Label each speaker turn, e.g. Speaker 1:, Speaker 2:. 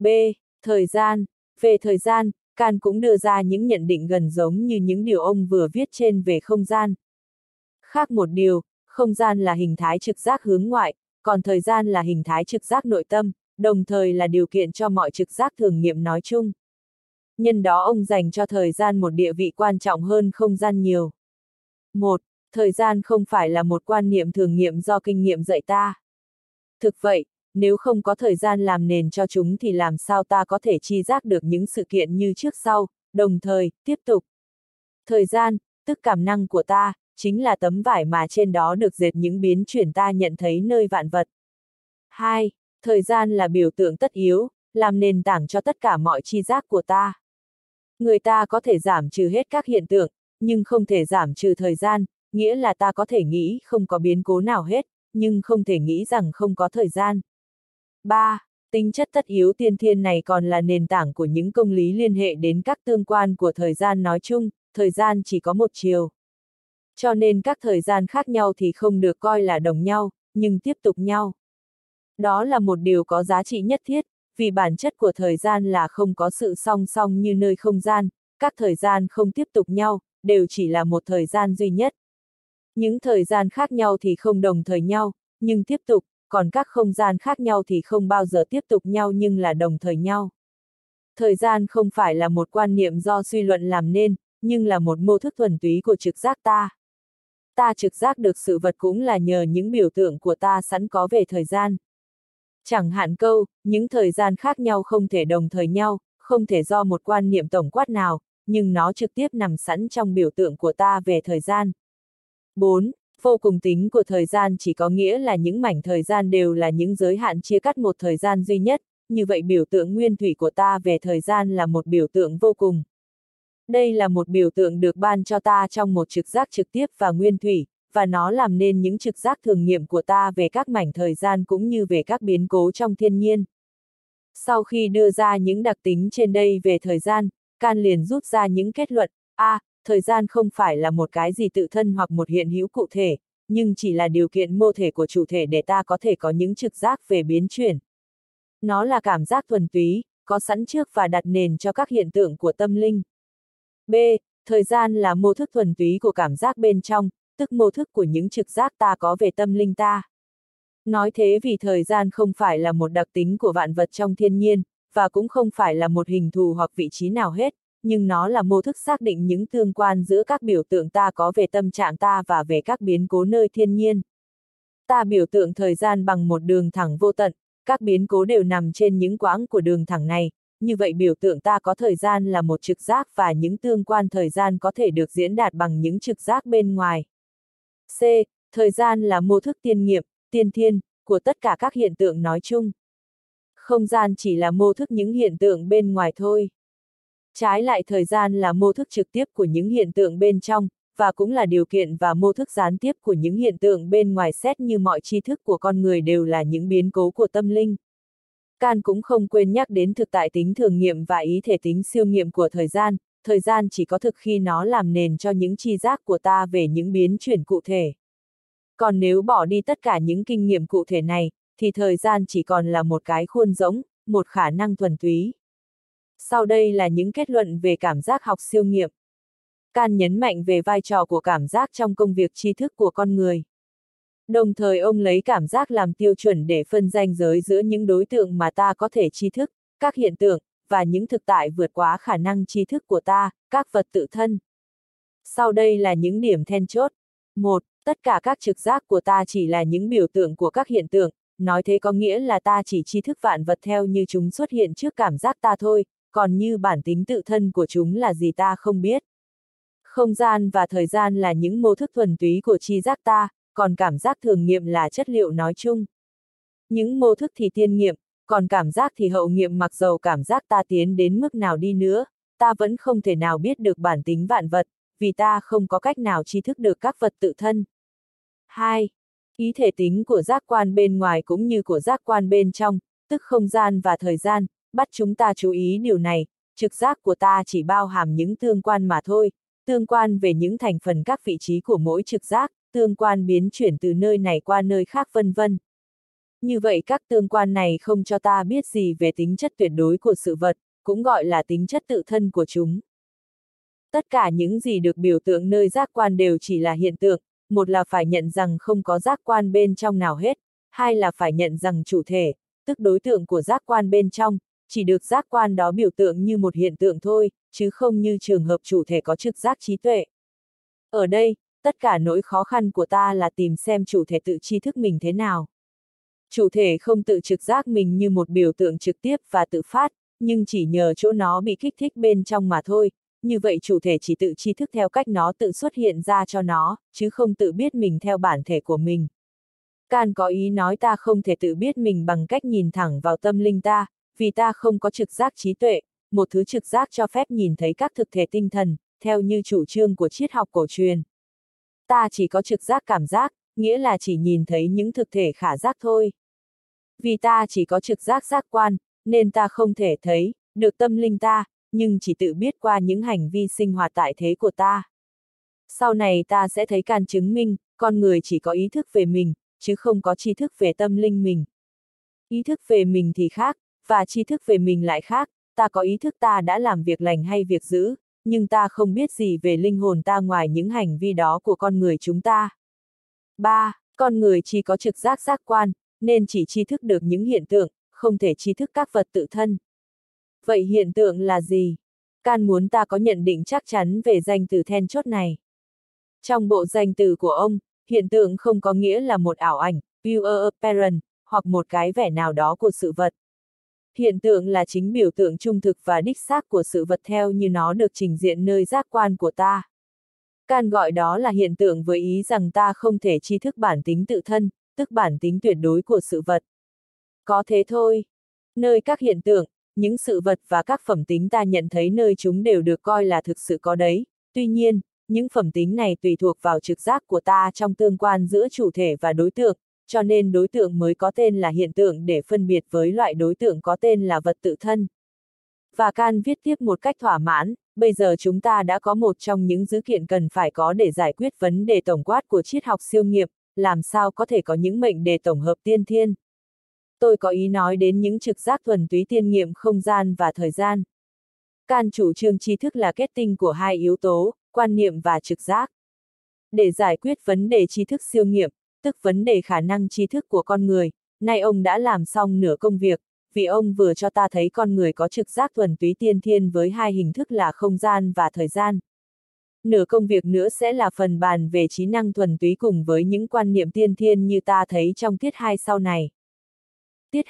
Speaker 1: B. Thời gian. Về thời gian, Can cũng đưa ra những nhận định gần giống như những điều ông vừa viết trên về không gian. Khác một điều, không gian là hình thái trực giác hướng ngoại, còn thời gian là hình thái trực giác nội tâm, đồng thời là điều kiện cho mọi trực giác thường nghiệm nói chung. Nhân đó ông dành cho thời gian một địa vị quan trọng hơn không gian nhiều. 1. Thời gian không phải là một quan niệm thường nghiệm do kinh nghiệm dạy ta. Thực vậy, nếu không có thời gian làm nền cho chúng thì làm sao ta có thể chi giác được những sự kiện như trước sau, đồng thời, tiếp tục. Thời gian, tức cảm năng của ta, chính là tấm vải mà trên đó được dệt những biến chuyển ta nhận thấy nơi vạn vật. 2. Thời gian là biểu tượng tất yếu, làm nền tảng cho tất cả mọi chi giác của ta. Người ta có thể giảm trừ hết các hiện tượng, nhưng không thể giảm trừ thời gian, nghĩa là ta có thể nghĩ không có biến cố nào hết, nhưng không thể nghĩ rằng không có thời gian. 3. Tính chất tất yếu tiên thiên này còn là nền tảng của những công lý liên hệ đến các tương quan của thời gian nói chung, thời gian chỉ có một chiều. Cho nên các thời gian khác nhau thì không được coi là đồng nhau, nhưng tiếp tục nhau. Đó là một điều có giá trị nhất thiết, vì bản chất của thời gian là không có sự song song như nơi không gian, các thời gian không tiếp tục nhau, đều chỉ là một thời gian duy nhất. Những thời gian khác nhau thì không đồng thời nhau, nhưng tiếp tục, còn các không gian khác nhau thì không bao giờ tiếp tục nhau nhưng là đồng thời nhau. Thời gian không phải là một quan niệm do suy luận làm nên, nhưng là một mô thức thuần túy của trực giác ta. Ta trực giác được sự vật cũng là nhờ những biểu tượng của ta sẵn có về thời gian. Chẳng hạn câu, những thời gian khác nhau không thể đồng thời nhau, không thể do một quan niệm tổng quát nào, nhưng nó trực tiếp nằm sẵn trong biểu tượng của ta về thời gian. 4. Vô cùng tính của thời gian chỉ có nghĩa là những mảnh thời gian đều là những giới hạn chia cắt một thời gian duy nhất, như vậy biểu tượng nguyên thủy của ta về thời gian là một biểu tượng vô cùng. Đây là một biểu tượng được ban cho ta trong một trực giác trực tiếp và nguyên thủy, và nó làm nên những trực giác thường nghiệm của ta về các mảnh thời gian cũng như về các biến cố trong thiên nhiên. Sau khi đưa ra những đặc tính trên đây về thời gian, Can liền rút ra những kết luận, A, thời gian không phải là một cái gì tự thân hoặc một hiện hữu cụ thể, nhưng chỉ là điều kiện mô thể của chủ thể để ta có thể có những trực giác về biến chuyển. Nó là cảm giác thuần túy, có sẵn trước và đặt nền cho các hiện tượng của tâm linh. B. Thời gian là mô thức thuần túy của cảm giác bên trong, tức mô thức của những trực giác ta có về tâm linh ta. Nói thế vì thời gian không phải là một đặc tính của vạn vật trong thiên nhiên, và cũng không phải là một hình thù hoặc vị trí nào hết, nhưng nó là mô thức xác định những tương quan giữa các biểu tượng ta có về tâm trạng ta và về các biến cố nơi thiên nhiên. Ta biểu tượng thời gian bằng một đường thẳng vô tận, các biến cố đều nằm trên những quãng của đường thẳng này, như vậy biểu tượng ta có thời gian là một trực giác và những tương quan thời gian có thể được diễn đạt bằng những trực giác bên ngoài. C. Thời gian là mô thức tiên nghiệm, tiên thiên, của tất cả các hiện tượng nói chung. Không gian chỉ là mô thức những hiện tượng bên ngoài thôi. Trái lại thời gian là mô thức trực tiếp của những hiện tượng bên trong, và cũng là điều kiện và mô thức gián tiếp của những hiện tượng bên ngoài xét như mọi tri thức của con người đều là những biến cố của tâm linh. Can cũng không quên nhắc đến thực tại tính thường nghiệm và ý thể tính siêu nghiệm của thời gian, thời gian chỉ có thực khi nó làm nền cho những chi giác của ta về những biến chuyển cụ thể. Còn nếu bỏ đi tất cả những kinh nghiệm cụ thể này, thì thời gian chỉ còn là một cái khuôn rỗng, một khả năng thuần túy. Sau đây là những kết luận về cảm giác học siêu nghiệm. Can nhấn mạnh về vai trò của cảm giác trong công việc tri thức của con người. Đồng thời ông lấy cảm giác làm tiêu chuẩn để phân danh giới giữa những đối tượng mà ta có thể tri thức, các hiện tượng, và những thực tại vượt quá khả năng tri thức của ta, các vật tự thân. Sau đây là những điểm then chốt. 1. Tất cả các trực giác của ta chỉ là những biểu tượng của các hiện tượng, nói thế có nghĩa là ta chỉ tri thức vạn vật theo như chúng xuất hiện trước cảm giác ta thôi, còn như bản tính tự thân của chúng là gì ta không biết. Không gian và thời gian là những mô thức thuần túy của chi giác ta, còn cảm giác thường nghiệm là chất liệu nói chung. Những mô thức thì tiên nghiệm, còn cảm giác thì hậu nghiệm mặc dầu cảm giác ta tiến đến mức nào đi nữa, ta vẫn không thể nào biết được bản tính vạn vật, vì ta không có cách nào tri thức được các vật tự thân. 2. Ý thể tính của giác quan bên ngoài cũng như của giác quan bên trong, tức không gian và thời gian, bắt chúng ta chú ý điều này, trực giác của ta chỉ bao hàm những tương quan mà thôi, tương quan về những thành phần các vị trí của mỗi trực giác, tương quan biến chuyển từ nơi này qua nơi khác vân vân. như vậy các tương quan này không cho ta biết gì về tính chất tuyệt đối của sự vật, cũng gọi là tính chất tự thân của chúng. Tất cả những gì được biểu tượng nơi giác quan đều chỉ là hiện tượng, một là phải nhận rằng không có giác quan bên trong nào hết, hai là phải nhận rằng chủ thể, tức đối tượng của giác quan bên trong, chỉ được giác quan đó biểu tượng như một hiện tượng thôi, chứ không như trường hợp chủ thể có trực giác trí tuệ. Ở đây, tất cả nỗi khó khăn của ta là tìm xem chủ thể tự tri thức mình thế nào. Chủ thể không tự trực giác mình như một biểu tượng trực tiếp và tự phát, nhưng chỉ nhờ chỗ nó bị kích thích bên trong mà thôi, như vậy chủ thể chỉ tự tri thức theo cách nó tự xuất hiện ra cho nó, chứ không tự biết mình theo bản thể của mình. Can có ý nói ta không thể tự biết mình bằng cách nhìn thẳng vào tâm linh ta, vì ta không có trực giác trí tuệ, một thứ trực giác cho phép nhìn thấy các thực thể tinh thần, theo như chủ trương của triết học cổ truyền. Ta chỉ có trực giác cảm giác, nghĩa là chỉ nhìn thấy những thực thể khả giác thôi. Vì ta chỉ có trực giác giác quan, nên ta không thể thấy, được tâm linh ta, nhưng chỉ tự biết qua những hành vi sinh hoạt tại thế của ta. Sau này ta sẽ thấy can chứng minh, con người chỉ có ý thức về mình, chứ không có tri thức về tâm linh mình. Ý thức về mình thì khác, và tri thức về mình lại khác, ta có ý thức ta đã làm việc lành hay việc dữ, nhưng ta không biết gì về linh hồn ta ngoài những hành vi đó của con người chúng ta. 3. Con người chỉ có trực giác giác quan, nên chỉ tri thức được những hiện tượng, không thể tri thức các vật tự thân. Vậy hiện tượng là gì? Can muốn ta có nhận định chắc chắn về danh từ then chốt này. Trong bộ danh từ của ông, hiện tượng không có nghĩa là một ảo ảnh, view apparent, hoặc một cái vẻ nào đó của sự vật. Hiện tượng là chính biểu tượng trung thực và đích xác của sự vật theo như nó được trình diện nơi giác quan của ta. Can gọi đó là hiện tượng với ý rằng ta không thể tri thức bản tính tự thân, tức bản tính tuyệt đối của sự vật. Có thế thôi. Nơi các hiện tượng, những sự vật và các phẩm tính ta nhận thấy nơi chúng đều được coi là thực sự có đấy. Tuy nhiên, những phẩm tính này tùy thuộc vào trực giác của ta trong tương quan giữa chủ thể và đối tượng, cho nên đối tượng mới có tên là hiện tượng để phân biệt với loại đối tượng có tên là vật tự thân. Và Can viết tiếp một cách thỏa mãn, bây giờ chúng ta đã có một trong những dữ kiện cần phải có để giải quyết vấn đề tổng quát của triết học siêu nghiệp, làm sao có thể có những mệnh đề tổng hợp tiên thiên. Tôi có ý nói đến những trực giác thuần túy tiên nghiệm không gian và thời gian. Can chủ trương tri thức là kết tinh của hai yếu tố, quan niệm và trực giác. Để giải quyết vấn đề tri thức siêu nghiệm, tức vấn đề khả năng tri thức của con người, nay ông đã làm xong nửa công việc, vì ông vừa cho ta thấy con người có trực giác thuần túy tiên thiên với hai hình thức là không gian và thời gian. Nửa công việc nữa sẽ là phần bàn về trí năng thuần túy cùng với những quan niệm tiên thiên như ta thấy trong tiết hai sau này.